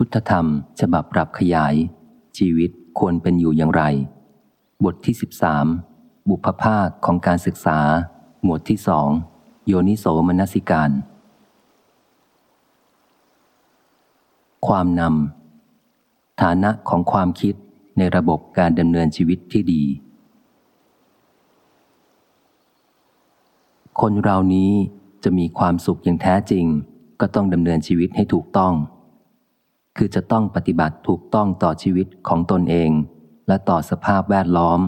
พุทธธรรม ฉบับปรับขยาย ชีวิตควรเป็นอยู่อย่างไร บทที่ 13 บุพภาคของการศึกษา หมวดที่สองโยนิโสมนสิการ ความนำฐานะของความคิดในระบบการดำเนินชีวิตที่ดี คนเรานี้จะมีความสุขอย่างแท้จริง ก็ต้องดำเนินชีวิตให้ถูกต้อง คือจะต้องปฏิบัติถูกต้องต่อชีวิตของตนเอง และต่อสภาพแวดล้อม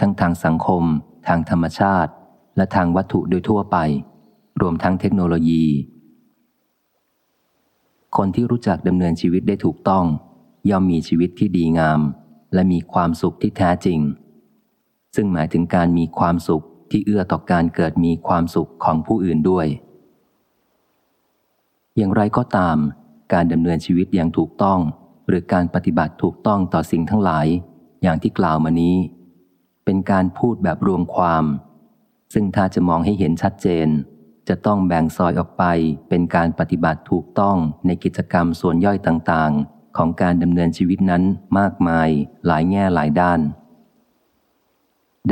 ทั้งทางสังคม ทางธรรมชาติ และทางวัตถุโดยทั่วไป รวมทั้งเทคโนโลยี คนที่รู้จักดำเนินชีวิตได้ถูกต้อง ย่อมมีชีวิตที่ดีงาม และมีความสุขที่แท้จริง ซึ่งหมายถึงการมีความสุขที่เอื้อต่อการเกิดมีความสุขของผู้อื่นด้วย อย่างไรก็ตาม การดำเนินชีวิตอย่างถูกต้อง หรือการปฏิบัติถูกต้องต่อสิ่งทั้งหลาย อย่างที่กล่าวมานี้ เป็นการพูดแบบรวมความ ซึ่งถ้าจะมองให้เห็นชัดเจน จะต้องแบ่งซอยออกไปเป็นการปฏิบัติถูกต้องในกิจกรรมส่วนย่อยต่างๆ ของการดำเนินชีวิตนั้นมากมาย หลายแง่หลายด้าน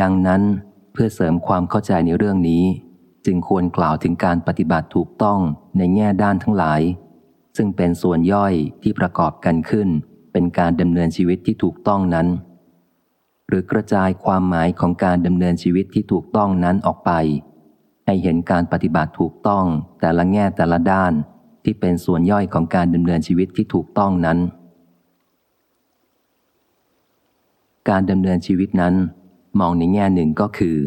ดังนั้นเพื่อเสริมความเข้าใจในเรื่องนี้ จึงควรกล่าวถึงการปฏิบัติถูกต้องในแง่ด้านทั้งหลาย ซึ่งเป็นส่วนย่อยที่ประกอบกันขึ้น เป็นการดำเนินชีวิตที่ถูกต้องนั้น หรือกระจายความหมายของการดำเนินชีวิตที่ถูกต้องนั้นออกไป ให้เห็นการปฏิบัติถูกต้องแต่ละแง่แต่ละด้านที่เป็นส่วนย่อยของการดำเนินชีวิตที่ถูกต้องนั้น การดำเนินชีวิตนั้น มองในแง่หนึ่งก็คือ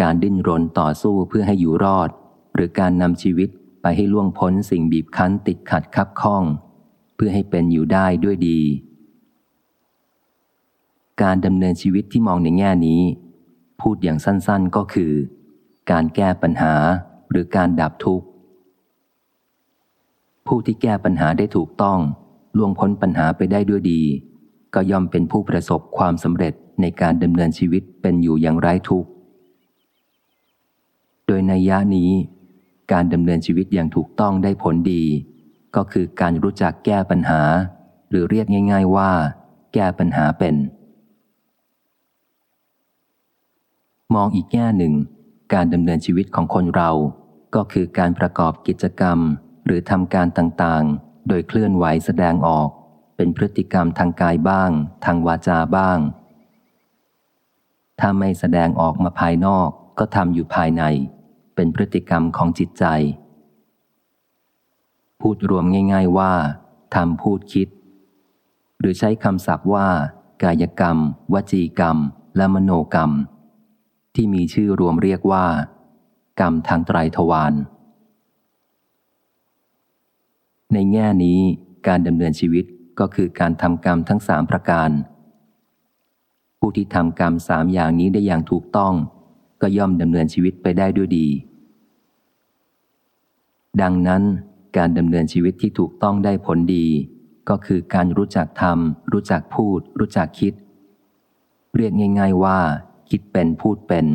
การดิ้นรนต่อสู้เพื่อให้อยู่รอด หรือการนำชีวิต ไปให้ล่วงพ้นสิ่งบีบคั้นติดขัดคับข้อง เพื่อให้เป็นอยู่ได้ด้วยดี การดำเนินชีวิตที่มองในแง่นี้ พูดอย่างสั้นๆก็คือ การแก้ปัญหาหรือการดับทุกข์ ผู้ที่แก้ปัญหาได้ถูกต้องล่วงพ้นปัญหาไปได้ด้วยดี ก็ย่อมเป็นผู้ประสบความสำเร็จในการดำเนินชีวิตเป็นอยู่อย่างไร้ทุกข์ โดยในยะนี้ การดำเนินชีวิตอย่างถูกต้องได้ผลดี ก็คือการรู้จักแก้ปัญหา หรือเรียกง่าย ๆว่า แก้ปัญหาเป็น มองอีกแง่หนึ่ง การดำเนินชีวิตของคนเรา ก็คือการประกอบกิจกรรม หรือทำการต่างๆ โดยเคลื่อนไหวแสดงออก เป็นพฤติกรรมทางกายบ้าง ทางวาจาบ้าง ถ้าไม่แสดงออกมาภายนอกก็ทำอยู่ภายใน เป็นพฤติกรรมของจิตใจ พูดรวมง่าย ๆว่าทำพูดคิด หรือใช้คำศัพท์ว่า กายกรรม วจีกรรม และมโนกรรม ที่มีชื่อรวมเรียกว่า กรรมทางไตรทวารในแง่นี้การดำเนินชีวิตก็คือการทำกรรมทั้งสามประการ ผู้ที่ทำกรรมสามอย่างนี้ได้อย่างถูกต้อง ก็ย่อมดำเนินชีวิตไปได้ด้วยดี ดังนั้นการดำเนินชีวิตที่ถูกต้องได้ผลดี ก็คือการรู้จักทำรู้จักพูด รู้จักคิด เรียกง่าย ๆว่า คิดเป็นพูดเป็น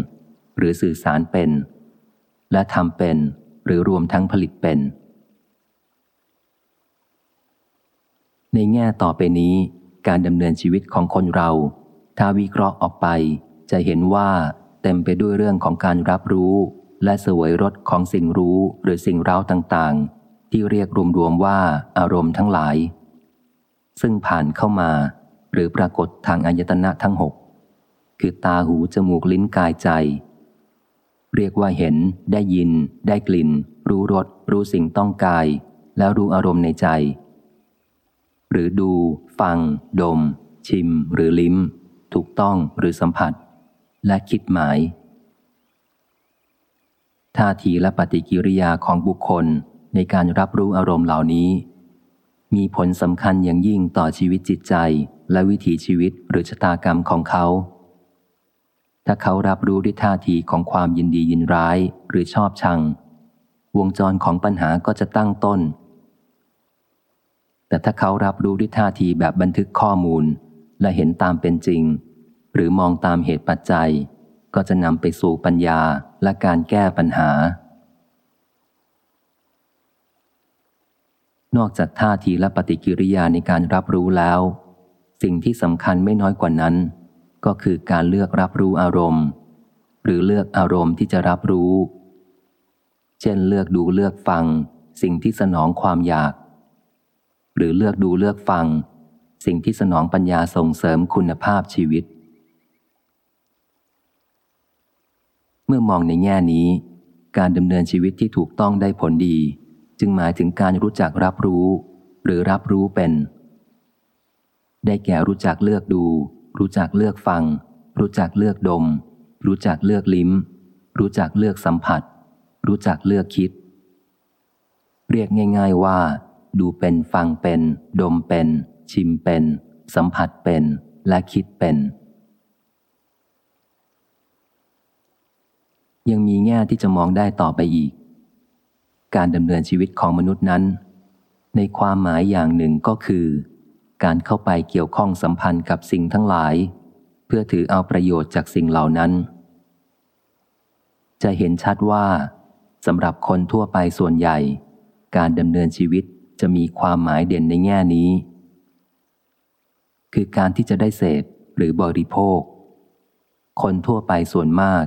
หรือสื่อสารเป็น และทำเป็น หรือรวมทั้งผลิตเป็น ในแง่ต่อไปนี้ การดำเนินชีวิตของคนเรา ถ้าวิเคราะห์ออกไป จะเห็นว่า ต็มไปด้วยเรื่องของการรับรู้ และสวยรสของสิ่งรู้หรือสิ่งร้าต่างๆ ที่เรียกรวมๆว่าอารมณ์ทั้งหลาย ซึ่งผ่านเข้ามา หรือปรากฏทางอายตนะทั้งหกคือตาหูจมูกลิ้นกายใจ เรียกว่าเห็น ได้ยิน ได้กลิ่น รู้รสรู้สิ่งต้องกาย แล้วรู้อารมณ์ในใจ หรือดู ฟัง ดม ชิม หรือลิ้ม ถูกต้องหรือสัมผัส และคิดหมาย ท่าทีและปฏิกิริยาของบุคคลในการรับรู้อารมณ์เหล่านี้ มีผลสำคัญอย่างยิ่งต่อชีวิตจิตใจและวิถีชีวิตหรือชะตากรรมของเขา ถ้าเขารับรู้ด้วยท่าทีของความยินดียินร้ายหรือชอบชัง วงจรของปัญหาก็จะตั้งต้น แต่ถ้าเขารับรู้ด้วยท่าทีแบบบันทึกข้อมูล และเห็นตามเป็นจริง หรือมองตามเหตุปัจจัย ก็จะนำไปสู่ปัญญาและการแก้ปัญหา นอกจากท่าทีและปฏิกิริยาในการรับรู้แล้ว สิ่งที่สำคัญไม่น้อยกว่านั้น ก็คือการเลือกรับรู้อารมณ์ หรือเลือกอารมณ์ที่จะรับรู้ เช่นเลือกดูเลือกฟัง สิ่งที่สนองความอยาก หรือเลือกดูเลือกฟังสิ่งที่สนองปัญญาส่งเสริมคุณภาพชีวิต เมื่อมองในแง่นี้ การดำเนินชีวิตที่ถูกต้องได้ผลดี จึงหมายถึงการรู้จักรับรู้ หรือรับรู้เป็น ได้แก่รู้จักเลือกดู รู้จักเลือกฟัง รู้จักเลือกดม รู้จักเลือกลิ้ม รู้จักเลือกสัมผัส รู้จักเลือกคิด เรียกง่าย ๆว่า ดูเป็นฟังเป็น ดมเป็น ชิมเป็น สัมผัสเป็นและคิดเป็น ยังมีแง่ที่จะมองได้ต่อไปอีก การดำเนินชีวิตของมนุษย์นั้น ในความหมายอย่างหนึ่งก็คือ การเข้าไปเกี่ยวข้องสัมพันธ์กับสิ่งทั้งหลาย เพื่อถือเอาประโยชน์จากสิ่งเหล่านั้น จะเห็นชัดว่าสำหรับคนทั่วไปส่วนใหญ่ การดำเนินชีวิตจะมีความหมายเด่นในแง่นี้ คือการที่จะได้เสพหรือบริโภค คนทั่วไปส่วนมาก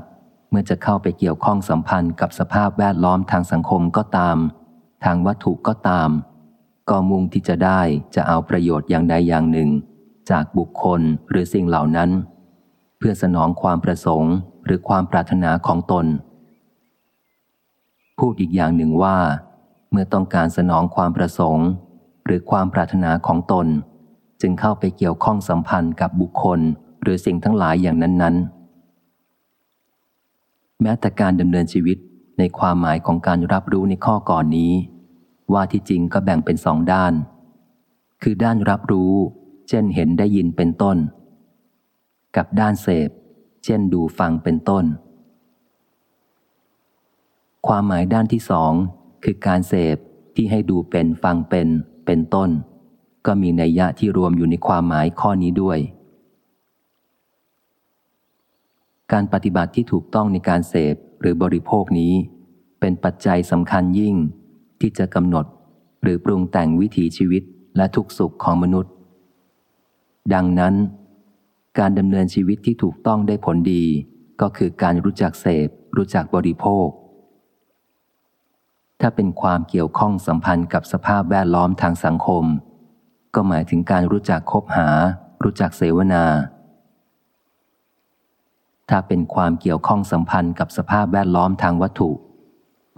เมื่อจะเข้าไปเกี่ยวข้องสัมพันธ์กับสภาพแวดล้อมทางสังคมก็ตาม ทางวัตถุก็ตาม ก็มุ่งที่จะได้จะเอาประโยชน์อย่างใดอย่างหนึ่ง จากบุคคลหรือสิ่งเหล่านั้น เพื่อสนองความประสงค์หรือความปรารถนาของตน พูดอีกอย่างหนึ่งว่า เมื่อต้องการสนองความประสงค์ หรือความปรารถนาของตน จึงเข้าไปเกี่ยวข้องสัมพันธ์กับบุคคลหรือสิ่งทั้งหลายอย่างนั้นๆ แม้แต่การดำเนินชีวิตในความหมายของการรับรู้ในข้อก่อนนี้ ว่าที่จริงก็แบ่งเป็นสองด้าน คือด้านรับรู้ เช่นเห็นได้ยินเป็นต้น กับด้านเสพ เช่นดูฟังเป็นต้น ความหมายด้านที่สองคือการเสพที่ให้ดูเป็นฟังเป็นเป็นต้น ก็มีนัยยะที่รวมอยู่ในความหมายข้อนี้ด้วย การปฏิบัติที่ถูกต้องในการเสพหรือบริโภคนี้ เป็นปัจจัยสำคัญยิ่ง ที่จะกำหนด หรือปรุงแต่งวิถีชีวิตและทุกสุขของมนุษย์ ดังนั้น การดำเนินชีวิตที่ถูกต้องได้ผลดี ก็คือการรู้จักเสพ รู้จักบริโภค ถ้าเป็นความเกี่ยวข้องสัมพันธ์กับสภาพแวดล้อมทางสังคม ก็หมายถึงการรู้จักคบหา รู้จักเสวนา ถ้าเป็นความเกี่ยวข้องสัมพันธ์กับสภาพแวดล้อมทางวัตถุ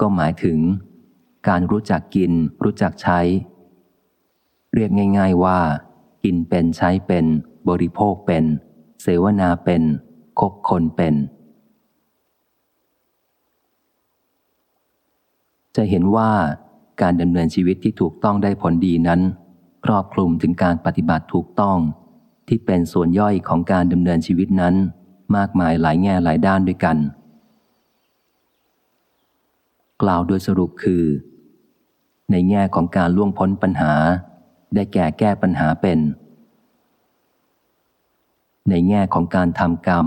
ก็หมายถึง การรู้จักกิน รู้จักใช้ เรียกง่าย ๆว่า กินเป็นใช้เป็น บริโภคเป็น เสวนาเป็นคบคนเป็น จะเห็นว่าการดำเนินชีวิตที่ถูกต้องได้ผลดีนั้น ครอบคลุมถึงการปฏิบัติถูกต้อง ที่เป็นส่วนย่อยของการดำเนินชีวิตนั้น มากมายหลายแง่หลายด้านด้วยกัน กล่าวโดยสรุปคือ ในแง่ของการล่วงพ้นปัญหา ได้แก่แก้ปัญหาเป็น ในแง่ของการทำกรรม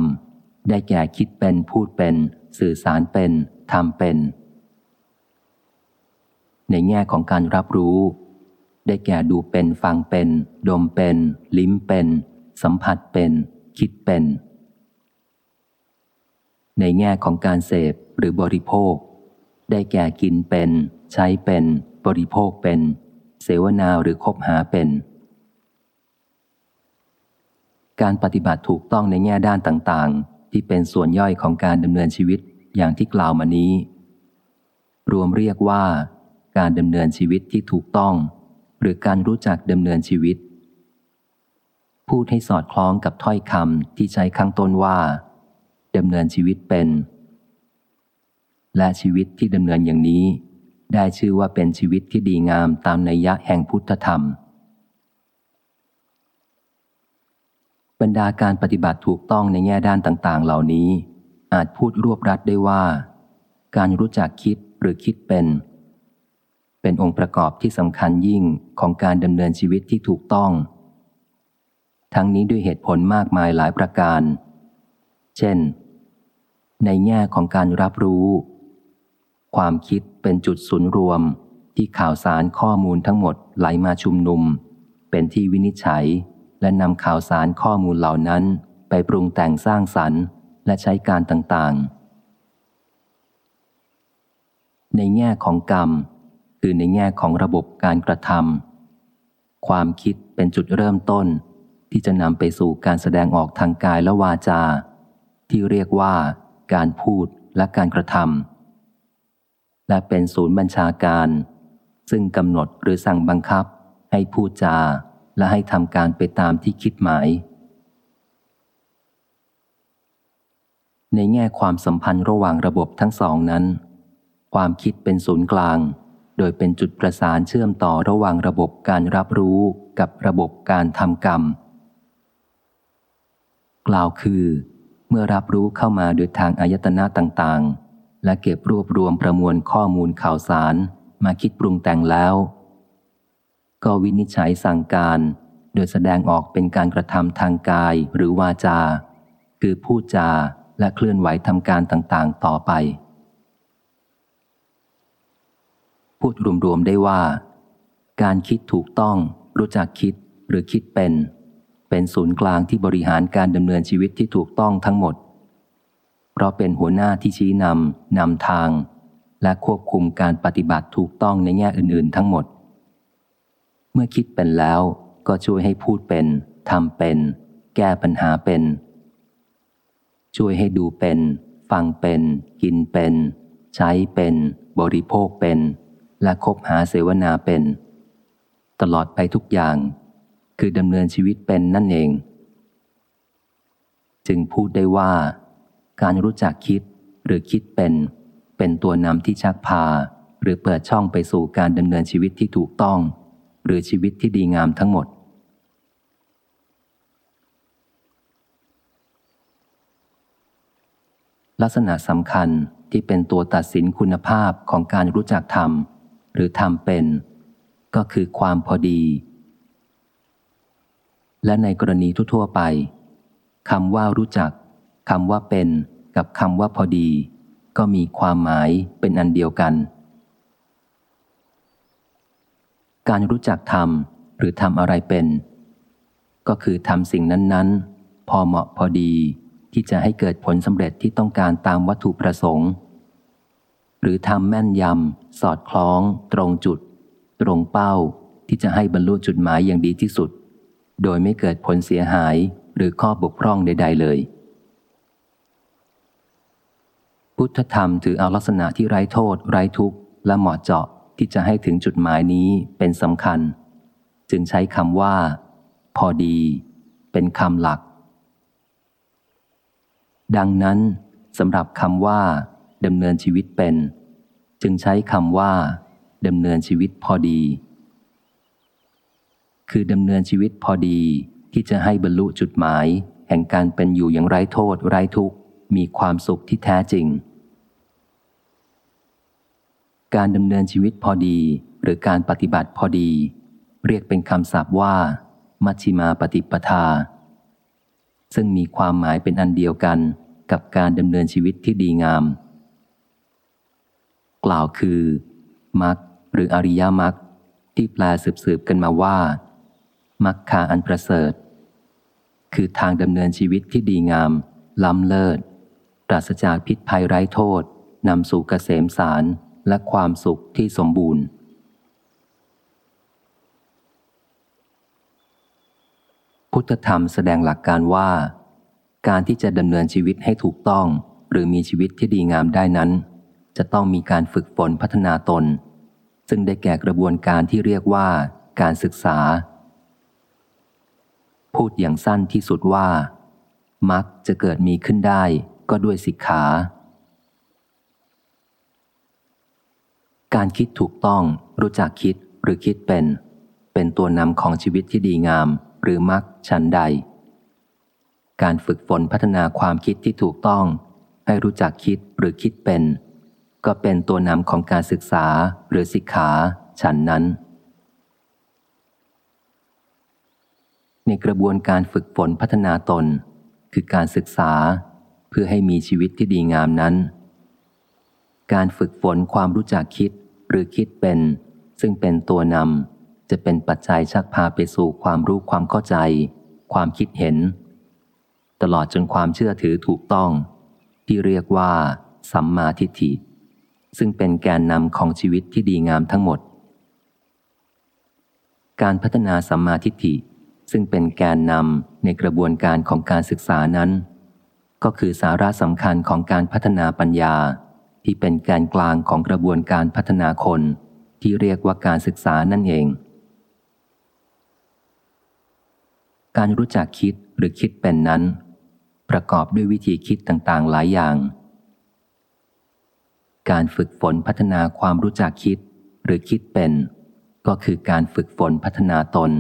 ได้แก่คิดเป็นพูดเป็น สื่อสารเป็นทำเป็น ในแง่ของการรับรู้ได้แก่ดูเป็นฟังเป็น ดมเป็น ลิ้มเป็น สัมผัสเป็น คิดเป็น ในแง่ของการเสพหรือบริโภค ได้แก่กินเป็น ใช้เป็น บริโภคเป็น เสวนาหรือคบหาเป็น การปฏิบัติถูกต้องในแง่ด้านต่างๆ ที่เป็นส่วนย่อยของการดำเนินชีวิตอย่างที่กล่าวมานี้ รวมเรียกว่า การดำเนินชีวิตที่ถูกต้อง หรือการรู้จักดำเนินชีวิต พูดให้สอดคล้องกับถ้อยคำที่ใช้ข้างต้นว่า ดำเนินชีวิตเป็น และชีวิตที่ดำเนินอย่างนี้ ได้ชื่อว่าเป็นชีวิตที่ดีงามตามนัยยะแห่งพุทธธรรม บรรดาการปฏิบัติถูกต้องในแง่ด้านต่าง ๆ เหล่านี้ อาจพูดรวบรัดได้ว่า การรู้จักคิดหรือคิดเป็น เป็นองค์ประกอบที่สำคัญยิ่งของการดำเนินชีวิตที่ถูกต้องทั้งนี้ด้วยเหตุผลมากมายหลายประการ เช่น ในแง่ของการรับรู้ ความคิดเป็นจุดศูนย์รวมที่ข่าวสารข้อมูลทั้งหมดไหลมาชุมนุม เป็นที่วินิจฉัย และนำข่าวสารข้อมูลเหล่านั้น ไปปรุงแต่งสร้างสรรค์ และใช้การต่างๆ ในแง่ของกรรม คือในแง่ของระบบการกระทำความคิดเป็นจุดเริ่มต้น ที่จะนำไปสู่การแสดงออกทางกายและวาจา ที่เรียกว่า การพูดและการกระทำและเป็นศูนย์บัญชาการ ซึ่งกำหนดหรือสั่งบังคับ ให้พูดจาและให้ทำการไปตามที่คิดหมาย ในแง่ความสัมพันธ์ระหว่างระบบทั้งสองนั้น ความคิดเป็นศูนย์กลาง โดยเป็นจุดประสานเชื่อมต่อระหว่างระบบการรับรู้กับระบบการทำกรรม กล่าวคือ เมื่อรับรู้เข้ามาโดยทางอายตนะต่างๆ และเก็บรวบรวมประมวลข้อมูลข่าวสารมาคิดปรุงแต่งแล้ว ก็วินิจฉัยสั่งการ โดยแสดงออกเป็นการกระทำทางกายหรือวาจา คือพูดจาและเคลื่อนไหวทำการต่างๆ ต่อไป พูดรวมๆได้ว่า การคิดถูกต้อง รู้จักคิดหรือคิดเป็น เป็นศูนย์กลางที่บริหารการดำเนินชีวิตที่ถูกต้องทั้งหมด เพราะเป็นหัวหน้าที่ชี้นำนำทาง และควบคุมการปฏิบัติถูกต้องในแง่อื่น ๆ ทั้งหมด เมื่อคิดเป็นแล้วก็ช่วยให้พูดเป็นทำเป็น แก้ปัญหาเป็น ช่วยให้ดูเป็น ฟังเป็น กินเป็น ใช้เป็น บริโภคเป็น และคบหาเสวนาเป็น ตลอดไปทุกอย่าง คือดำเนินชีวิตเป็นนั่นเอง จึงพูดได้ว่า การรู้จักคิดหรือคิดเป็น เป็นตัวนำที่ชักพา หรือเปิดช่องไปสู่การดำเนินชีวิตที่ถูกต้อง หรือชีวิตที่ดีงามทั้งหมด ลักษณะสำคัญที่เป็นตัวตัดสินคุณภาพของการรู้จักทำหรือทำเป็น ก็คือความพอดี และในกรณีทั่วๆไปคำว่ารู้จักคำว่าเป็น กับคำว่าพอดี ก็มีความหมายเป็นอันเดียวกัน การรู้จักทำหรือทำอะไรเป็น ก็คือทำสิ่งนั้น ๆ พอเหมาะพอดีที่จะให้เกิดผลสำเร็จที่ต้องการตามวัตถุประสงค์ หรือทำแม่นยำสอดคล้อง ตรงจุด ตรงเป้าที่จะให้บรรลุจุดหมายอย่างดีที่สุด โดยไม่เกิดผลเสียหายหรือข้อบกพร่องใด ๆ เลย พุทธธรรมถือเอาลักษณะที่ไร้โทษ ไร้ทุกข์ และเหมาะเจาะที่จะให้ถึงจุดหมายนี้เป็นสำคัญ จึงใช้คำว่า พอดี เป็นคำหลัก ดังนั้นสำหรับคำว่าดำเนินชีวิตเป็น จึงใช้คำว่าดำเนินชีวิตพอดี คือดำเนินชีวิตพอดีที่จะให้บรรลุจุดหมาย แห่งการเป็นอยู่อย่างไร้โทษไร้ทุกข์มีความสุขที่แท้จริง การดำเนินชีวิตพอดีหรือการปฏิบัติพอดี เรียกเป็นคำศัพท์ว่า มัชชิมาปฏิปทา ซึ่งมีความหมายเป็นอันเดียวกันกับการดำเนินชีวิตที่ดีงาม กล่าวคือมักหรืออริยมรรคที่แปลสืบๆกันมาว่า มักคาอันประเสริฐ คือทางดำเนินชีวิตที่ดีงาม ล้ำเลิศ ปราศจากพิษภัยไร้โทษนำสู่เกษมสารและความสุขที่สมบูรณ์ พุทธธรรมแสดงหลักการว่า การที่จะดำเนินชีวิตให้ถูกต้อง หรือมีชีวิตที่ดีงามได้นั้น จะต้องมีการฝึกฝนพัฒนาตน ซึ่งได้แก่กระบวนการที่เรียกว่าการศึกษา พูดอย่างสั้นที่สุดว่า มักจะเกิดมีขึ้นได้ก็ด้วยสิกขา การคิดถูกต้องรู้จักคิดหรือคิดเป็น เป็นตัวนำของชีวิตที่ดีงาม หรือมักชั้นใด การฝึกฝนพัฒนาความคิดที่ถูกต้อง ให้รู้จักคิดหรือคิดเป็น ก็เป็นตัวนำของการศึกษาหรือสิกขาฉันนั้น ในกระบวนการฝึกฝนพัฒนาตน คือการศึกษาเพื่อให้มีชีวิตที่ดีงามนั้น การฝึกฝนความรู้จักคิดหรือคิดเป็น ซึ่งเป็นตัวนำจะเป็นปัจจัยชักพาไปสู่ความรู้ความเข้าใจ ความคิดเห็น ตลอดจนความเชื่อถือถูกต้อง ที่เรียกว่า สัมมาทิฏฐิ ซึ่งเป็นแกนนำของชีวิตที่ดีงามทั้งหมด การพัฒนาสัมมาทิฏฐิ ซึ่งเป็นแกนนำในกระบวนการของการศึกษานั้น ก็คือสาระสำคัญของการพัฒนาปัญญา ที่เป็นแกนกลางของกระบวนการพัฒนาคน ที่เรียกว่าการศึกษานั่นเอง การรู้จักคิดหรือคิดเป็นนั้น ประกอบด้วยวิธีคิดต่างๆ หลายอย่าง การฝึกฝนพัฒนาความรู้จักคิดหรือคิดเป็น ก็คือการฝึกฝนพัฒนาตน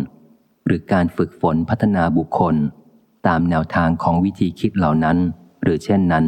หรือการฝึกฝนพัฒนาบุคคล ตามแนวทางของวิธีคิดเหล่านั้น หรือเช่นนั้น